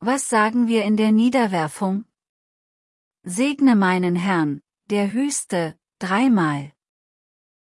Was sagen wir in der Niederwerfung? Segne meinen Herrn, der Höchste, dreimal.